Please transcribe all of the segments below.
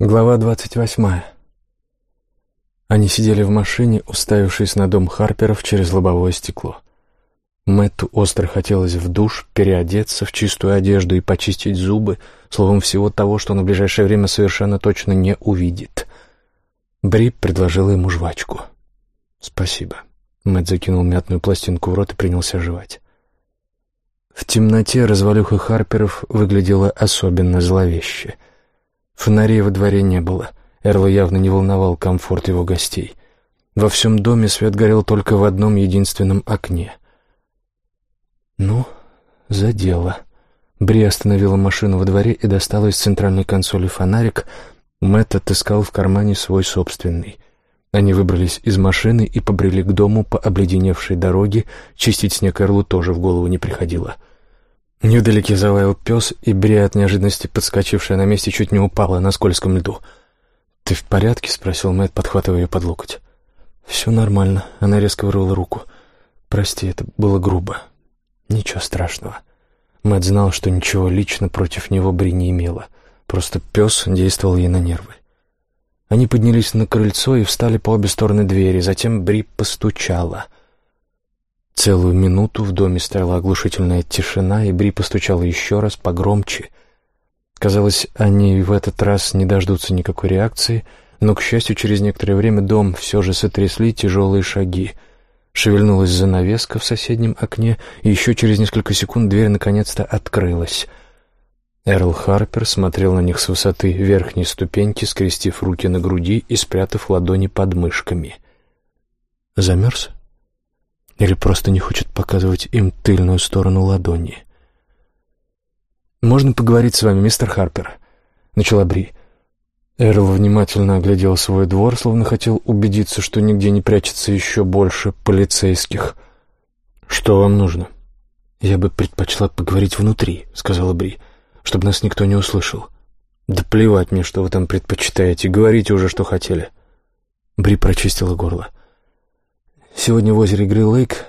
Глава двадцать восьмая. Они сидели в машине, уставившись на дом Харперов через лобовое стекло. Мэтту остро хотелось в душ, переодеться в чистую одежду и почистить зубы, словом, всего того, что на ближайшее время совершенно точно не увидит. Бри предложила ему жвачку. «Спасибо». Мэтт закинул мятную пластинку в рот и принялся жевать. В темноте развалюха Харперов выглядела особенно зловеще — Фонарей во дворе не было. Эрла явно не волновал комфорт его гостей. Во всем доме свет горел только в одном единственном окне. «Ну, за дело». Бри остановила машину во дворе и достала из центральной консоли фонарик. Мэтт отыскал в кармане свой собственный. Они выбрались из машины и побрели к дому по обледеневшей дороге. Чистить снег Эрлу тоже в голову не приходило. — Невдалеке залаял пес, и Бри от неожиданности, подскочившая на месте, чуть не упала на скользком льду. «Ты в порядке?» — спросил Мэтт, подхватывая ее под локоть. «Все нормально». Она резко вырвала руку. «Прости, это было грубо». «Ничего страшного». Мэтт знал, что ничего лично против него Бри не имела. Просто пес действовал ей на нервы. Они поднялись на крыльцо и встали по обе стороны двери. Затем Бри постучала — Целую минуту в доме стояла оглушительная тишина, и Бри постучала еще раз, погромче. Казалось, они в этот раз не дождутся никакой реакции, но, к счастью, через некоторое время дом все же сотрясли тяжелые шаги. Шевельнулась занавеска в соседнем окне, и еще через несколько секунд дверь наконец-то открылась. Эрл Харпер смотрел на них с высоты верхней ступеньки, скрестив руки на груди и спрятав ладони под мышками. «Замерз?» Или просто не хочет показывать им тыльную сторону ладони. «Можно поговорить с вами, мистер Харпер?» — начала Бри. Эрл внимательно оглядел свой двор, словно хотел убедиться, что нигде не прячется еще больше полицейских. «Что вам нужно?» «Я бы предпочла поговорить внутри», — сказала Бри, — «чтобы нас никто не услышал». «Да плевать мне, что вы там предпочитаете. Говорите уже, что хотели». Бри прочистила горло. Сегодня в озере Грилл-Лейк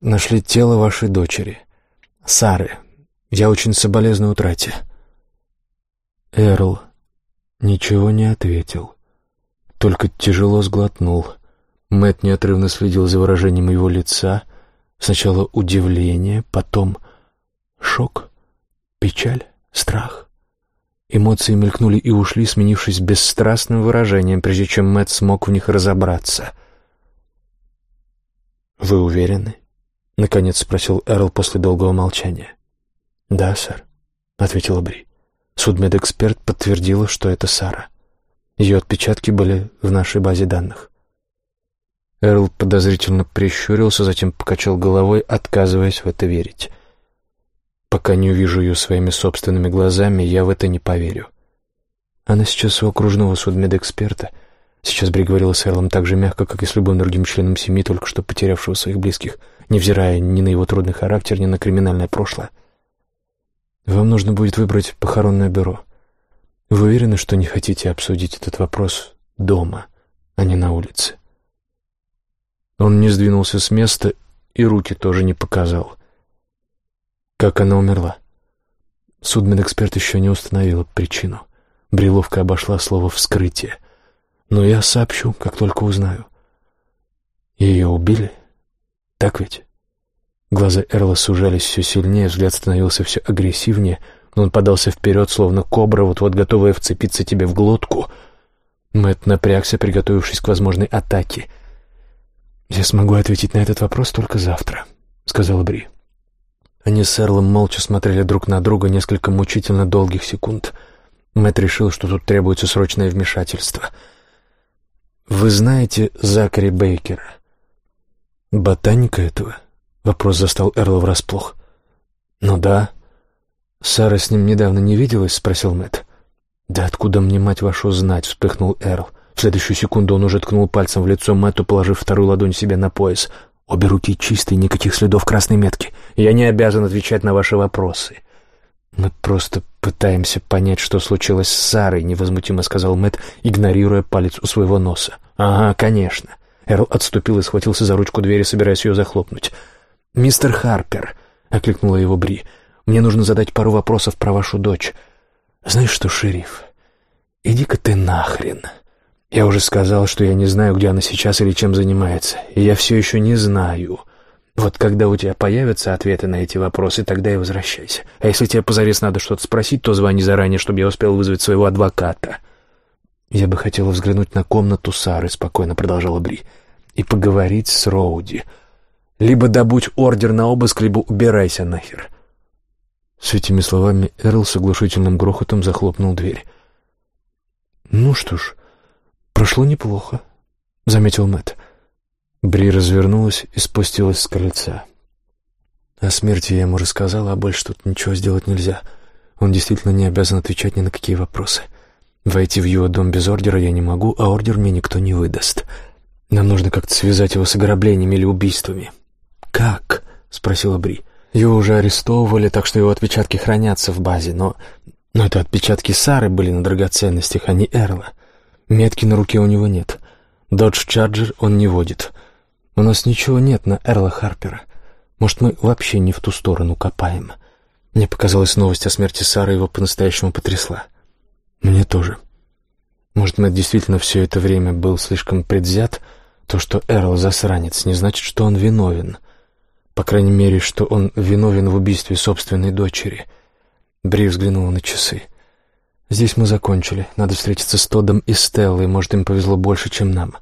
нашли тело вашей дочери, Сары. Я очень соболезную утрате». Эрл ничего не ответил, только тяжело сглотнул. Мэт неотрывно следил за выражением его лица. Сначала удивление, потом шок, печаль, страх. Эмоции мелькнули и ушли, сменившись бесстрастным выражением, прежде чем Мэт смог в них разобраться — «Вы уверены?» — наконец спросил Эрл после долгого молчания. «Да, сэр», — ответила Бри. Судмедэксперт подтвердила, что это Сара. Ее отпечатки были в нашей базе данных. Эрл подозрительно прищурился, затем покачал головой, отказываясь в это верить. «Пока не увижу ее своими собственными глазами, я в это не поверю. Она сейчас у окружного судмедэксперта — Сейчас Бри говорила с Эрлом так же мягко, как и с любым другим членом семьи, только что потерявшего своих близких, невзирая ни на его трудный характер, ни на криминальное прошлое. «Вам нужно будет выбрать похоронное бюро. Вы уверены, что не хотите обсудить этот вопрос дома, а не на улице?» Он не сдвинулся с места и руки тоже не показал. Как она умерла? Судмедэксперт еще не установила причину. Бриловка обошла слово «вскрытие» но я сообщу, как только узнаю. Ее убили? Так ведь? Глаза Эрла сужались все сильнее, взгляд становился все агрессивнее, но он подался вперед, словно кобра, вот-вот готовая вцепиться тебе в глотку. Мэтт напрягся, приготовившись к возможной атаке. «Я смогу ответить на этот вопрос только завтра», — сказала Бри. Они с Эрлом молча смотрели друг на друга несколько мучительно долгих секунд. Мэтт решил, что тут требуется срочное вмешательство — «Вы знаете Закари Бейкера?» «Ботаника этого?» Вопрос застал Эрла врасплох. «Ну да». «Сара с ним недавно не виделась?» — спросил Мэтт. «Да откуда мне, мать вашу, знать?» — вспыхнул Эрл. В следующую секунду он уже ткнул пальцем в лицо Мэтту, положив вторую ладонь себе на пояс. «Обе руки чистые, никаких следов красной метки. Я не обязан отвечать на ваши вопросы. «Мы просто пытаемся понять, что случилось с Сарой», — невозмутимо сказал Мэтт, игнорируя палец у своего носа. «Ага, конечно». Эрл отступил и схватился за ручку двери, собираясь ее захлопнуть. «Мистер Харпер», — окликнула его Бри, — «мне нужно задать пару вопросов про вашу дочь. Знаешь что, шериф, «Иди-ка ты нахрен!» Я уже сказал, что я не знаю, где она сейчас или чем занимается, и я все еще не знаю. Вот когда у тебя появятся ответы на эти вопросы, тогда и возвращайся. А если тебе позарез надо что-то спросить, то звони заранее, чтобы я успел вызвать своего адвоката. Я бы хотела взглянуть на комнату Сары, спокойно продолжала Бри, и поговорить с Роуди. Либо добудь ордер на обыск, либо убирайся нахер. С этими словами Эрл с оглушительным грохотом захлопнул дверь. «Ну что ж, прошло неплохо», — заметил Мэтт. Бри развернулась и спустилась с крыльца. О смерти я ему рассказала, а больше тут ничего сделать нельзя. Он действительно не обязан отвечать ни на какие вопросы. Войти в его дом без ордера я не могу, а ордер мне никто не выдаст. Нам нужно как-то связать его с ограблениями или убийствами. «Как?» — спросила Бри. «Его уже арестовывали, так что его отпечатки хранятся в базе, но... Но это отпечатки Сары были на драгоценностях, а не Эрла. Метки на руке у него нет. Додж Чарджер он не водит. У нас ничего нет на Эрла Харпера. Может, мы вообще не в ту сторону копаем. Мне показалась новость о смерти Сары его по-настоящему потрясла. Мне тоже. Может, Мэтт действительно все это время был слишком предвзят? То, что Эрл засранец, не значит, что он виновен. По крайней мере, что он виновен в убийстве собственной дочери. Бри взглянула на часы. «Здесь мы закончили. Надо встретиться с Тодом и Стеллой. Может, им повезло больше, чем нам.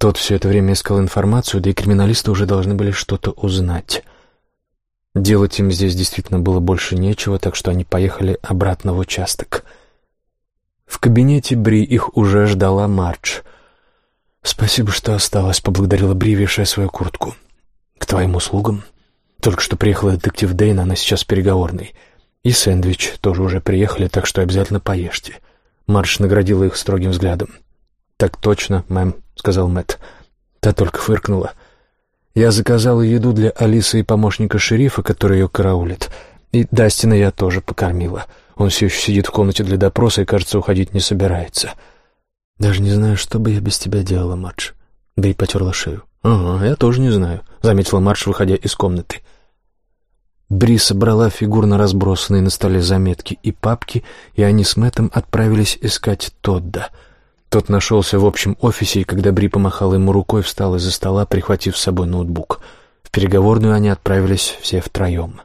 Тот все это время искал информацию, да и криминалисты уже должны были что-то узнать. Делать им здесь действительно было больше нечего, так что они поехали обратно в участок. В кабинете Бри их уже ждала Мардж. «Спасибо, что осталась», — поблагодарила Бри, вешая свою куртку. «К твоим услугам. Только что приехала детектив Дейна, она сейчас переговорной. И сэндвич тоже уже приехали, так что обязательно поешьте». Мардж наградила их строгим взглядом. «Так точно, мэм», — сказал Мэтт. Та только фыркнула. «Я заказал еду для Алисы и помощника шерифа, который ее караулит. И Дастина я тоже покормила. Он все еще сидит в комнате для допроса и, кажется, уходить не собирается. Даже не знаю, что бы я без тебя делала, Мадж». Бри потерла шею. «Ага, я тоже не знаю», — заметила Мадж, выходя из комнаты. Бри собрала фигурно разбросанные на столе заметки и папки, и они с Мэттом отправились искать Тодда — тот нашелся в общем офисе, и когда Бри помахал ему рукой, встал из-за стола, прихватив с собой ноутбук. В переговорную они отправились все втроем.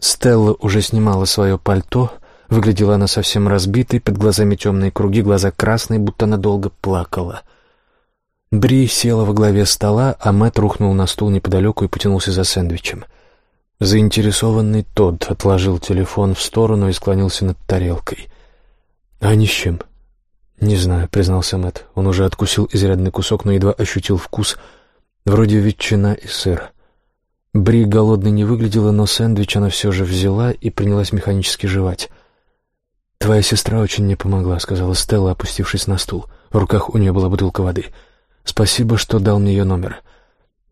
Стелла уже снимала свое пальто. Выглядела она совсем разбитой, под глазами темные круги, глаза красные, будто она долго плакала. Бри села во главе стола, а Мэтт рухнул на стул неподалеку и потянулся за сэндвичем. Заинтересованный Тодд отложил телефон в сторону и склонился над тарелкой. «А ни с чем», «Не знаю», — признался Мэтт. Он уже откусил изрядный кусок, но едва ощутил вкус. Вроде ветчина и сыр. Бри голодной не выглядела, но сэндвич она все же взяла и принялась механически жевать. «Твоя сестра очень мне помогла», — сказала Стелла, опустившись на стул. В руках у нее была бутылка воды. «Спасибо, что дал мне ее номер».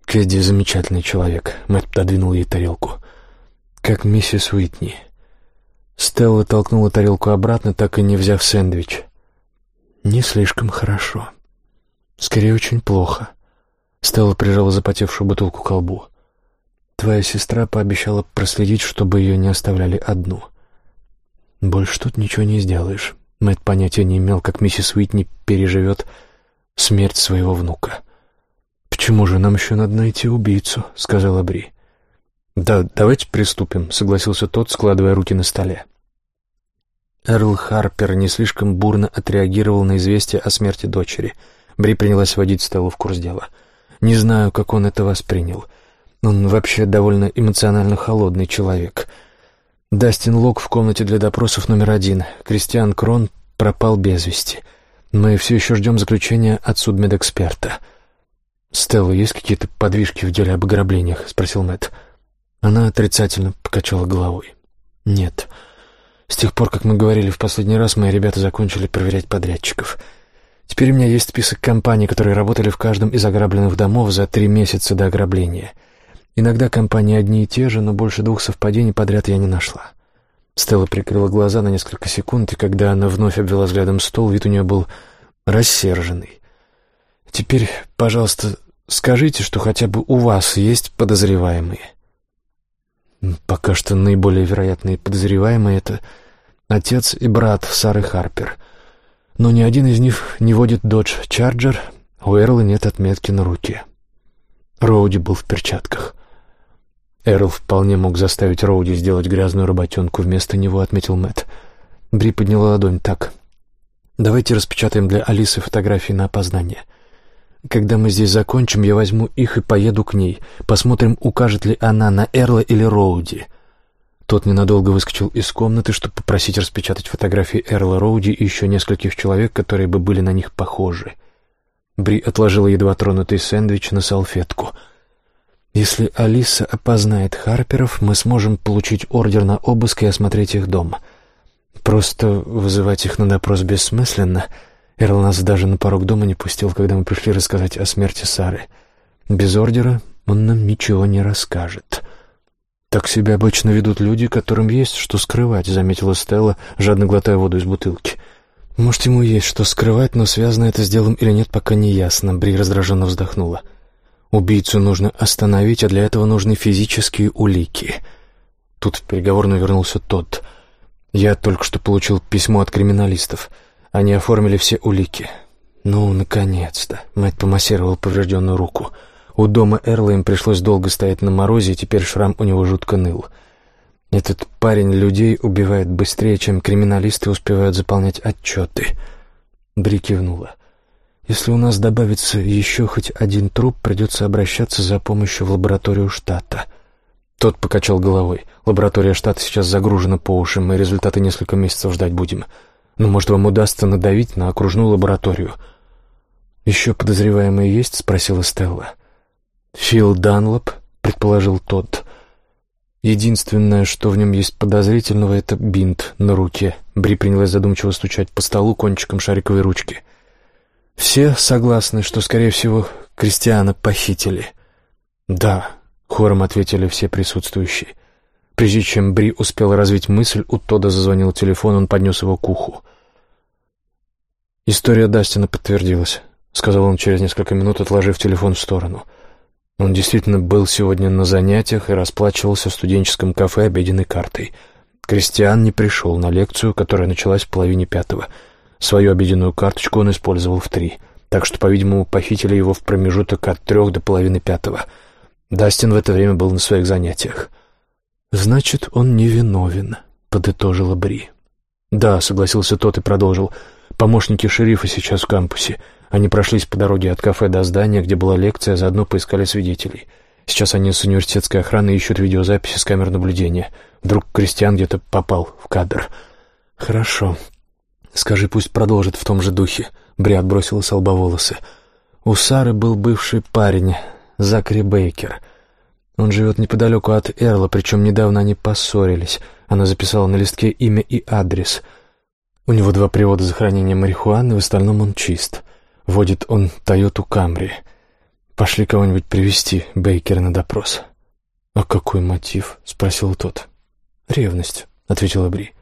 «Кэдди замечательный человек», — Мэтт пододвинул ей тарелку. «Как миссис Уитни». Стелла толкнула тарелку обратно, так и не взяв сэндвич. «Не слишком хорошо. Скорее, очень плохо». Стелла прижала запотевшую бутылку к колбу. «Твоя сестра пообещала проследить, чтобы ее не оставляли одну. Больше тут ничего не сделаешь». Мэтт понятия не имел, как миссис Уитни переживет смерть своего внука. «Почему же нам еще надо найти убийцу?» — сказала Бри. «Да, давайте приступим», — согласился тот, складывая руки на столе. Эрл Харпер не слишком бурно отреагировал на известие о смерти дочери. Бри принялась водить Стеллу в курс дела. Не знаю, как он это воспринял. Он вообще довольно эмоционально холодный человек. Дастин Лок в комнате для допросов номер один. Кристиан Крон пропал без вести. Мы все еще ждем заключения от судмедэксперта. «Стелла, есть какие-то подвижки в деле об ограблениях?» — спросил Мэтт. Она отрицательно покачала головой. «Нет». С тех пор, как мы говорили в последний раз, мои ребята закончили проверять подрядчиков. Теперь у меня есть список компаний, которые работали в каждом из ограбленных домов за три месяца до ограбления. Иногда компании одни и те же, но больше двух совпадений подряд я не нашла. Стелла прикрыла глаза на несколько секунд, и когда она вновь обвела взглядом стол, вид у нее был рассерженный. «Теперь, пожалуйста, скажите, что хотя бы у вас есть подозреваемые». Пока что наиболее вероятные подозреваемые — это отец и брат Сары Харпер. Но ни один из них не водит Dodge Charger, у Эрла нет отметки на руке. Роуди был в перчатках. Эрл вполне мог заставить Роуди сделать грязную работенку вместо него, отметил Мэтт. Бри подняла ладонь так. «Давайте распечатаем для Алисы фотографии на опознание. Когда мы здесь закончим, я возьму их и поеду к ней. Посмотрим, укажет ли она на Эрла или Роуди». Тот ненадолго выскочил из комнаты, чтобы попросить распечатать фотографии Эрла Роуди и еще нескольких человек, которые бы были на них похожи. Бри отложила едва тронутый сэндвич на салфетку. «Если Алиса опознает Харперов, мы сможем получить ордер на обыск и осмотреть их дом. Просто вызывать их на допрос бессмысленно. Эрл нас даже на порог дома не пустил, когда мы пришли рассказать о смерти Сары. Без ордера он нам ничего не расскажет». «Так себя обычно ведут люди, которым есть что скрывать», — заметила Стелла, жадно глотая воду из бутылки. «Может, ему есть что скрывать, но связано это с делом или нет, пока не ясно», — Бри раздраженно вздохнула. «Убийцу нужно остановить, а для этого нужны физические улики». Тут в переговорную вернулся тот. «Я только что получил письмо от криминалистов. Они оформили все улики». «Ну, наконец-то!» — Мэтт помассировал поврежденную руку. «Я у дома Эрла им пришлось долго стоять на морозе, и теперь шрам у него жутко ныл. Этот парень людей убивает быстрее, чем криминалисты успевают заполнять отчеты. Бри кивнула. Если у нас добавится еще хоть один труп, придется обращаться за помощью в лабораторию штата. Тот покачал головой. Лаборатория штата сейчас загружена по уши, мы результаты несколько месяцев ждать будем. Но, может, вам удастся надавить на окружную лабораторию. «Еще подозреваемые есть?» — спросила Стелла. «Фил Данлоп», — предположил тот. Единственное, что в нем есть подозрительного, это бинт на руке. Бри принялась задумчиво стучать по столу кончиком шариковой ручки. «Все согласны, что, скорее всего, Кристиана похитили?» «Да», — хором ответили все присутствующие. Прежде чем Бри успела развить мысль, у Тода зазвонил телефон, он поднес его к уху. «История Дастина подтвердилась», — сказал он через несколько минут, отложив телефон в сторону. Он действительно был сегодня на занятиях и расплачивался в студенческом кафе обеденной картой. Кристиан не пришел на лекцию, которая началась в половине пятого. Свою обеденную карточку он использовал в три, так что, по-видимому, похитили его в промежуток от трех до половины пятого. Дастин в это время был на своих занятиях. «Значит, он невиновен», — подытожила Бри. «Да», — согласился тот и продолжил. «Помощники шерифа сейчас в кампусе. Они прошлись по дороге от кафе до здания, где была лекция, а заодно поискали свидетелей. Сейчас они с университетской охраной ищут видеозаписи с камер наблюдения. Вдруг Кристиан где-то попал в кадр. «Хорошо. Скажи, пусть продолжит в том же духе». Бри отбросила с лба волосы. «У Сары был бывший парень, Закари Бейкер. Он живет неподалеку от Эрла, причем недавно они поссорились. Она записала на листке имя и адрес. У него два привода за хранение марихуаны, в остальном он чист». Водит он Тойоту Камри. Пошли кого-нибудь привести Бейкера на допрос. «А какой мотив?» — спросил тот. «Ревность», — ответила Бри.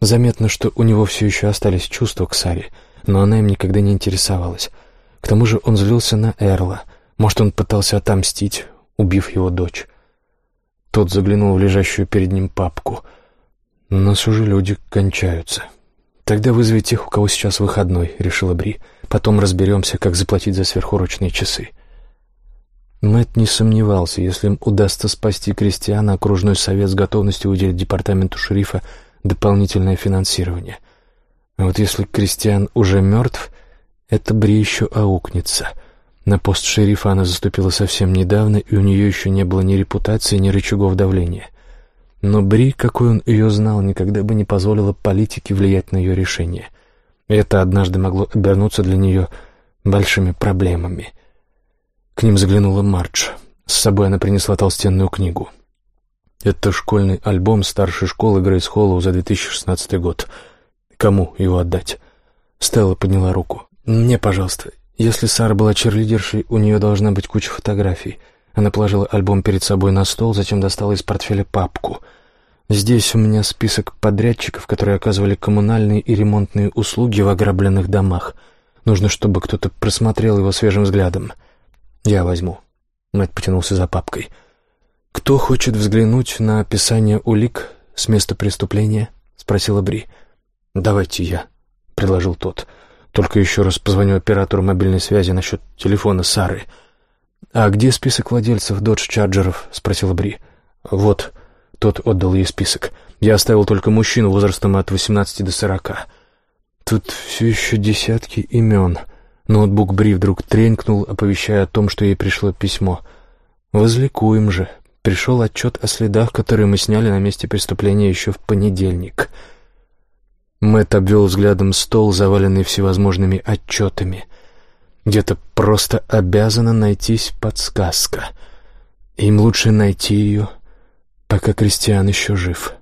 Заметно, что у него все еще остались чувства к Саре, но она им никогда не интересовалась. К тому же он злился на Эрла. Может, он пытался отомстить, убив его дочь. Тот заглянул в лежащую перед ним папку. «У нас уже люди кончаются». «Тогда вызови тех, у кого сейчас выходной», — решила Бри. «Потом разберемся, как заплатить за сверхурочные часы». Мэтт не сомневался, если им удастся спасти крестьяна, окружной совет с готовностью уделит департаменту шерифа дополнительное финансирование. А вот если крестьян уже мертв, это Бри еще аукнется. На пост шерифа она заступила совсем недавно, и у нее еще не было ни репутации, ни рычагов давления. Но Бри, какой он ее знал, никогда бы не позволила политике влиять на ее решение. Это однажды могло обернуться для нее большими проблемами. К ним заглянула Мардж. С собой она принесла толстенную книгу. Это школьный альбом старшей школы Грейс Холлоу за 2016 год. Кому его отдать? Стелла подняла руку. «Мне, пожалуйста. Если Сара была черлидершей, у нее должна быть куча фотографий. Она положила альбом перед собой на стол, затем достала из портфеля папку. «Здесь у меня список подрядчиков, которые оказывали коммунальные и ремонтные услуги в ограбленных домах. Нужно, чтобы кто-то просмотрел его свежим взглядом. Я возьму». Мэтт потянулся за папкой. «Кто хочет взглянуть на описание улик с места преступления?» — спросила Бри. «Давайте я», — предложил тот. Только еще раз позвоню оператору мобильной связи насчет телефона Сары. «А где список владельцев додж-чарджеров?» — спросила Бри. «Вот». Тот отдал ей список. Я оставил только мужчину возрастом от 18 до 40. Тут все еще десятки имен. Ноутбук Бри вдруг тренькнул, оповещая о том, что ей пришло письмо. «Возликуем же». Пришел отчет о следах, которые мы сняли на месте преступления еще в понедельник. Мэтт обвел взглядом стол, заваленный всевозможными отчетами. Где-то просто обязана найтись подсказка. Им лучше найти ее, пока Кристиан еще жив».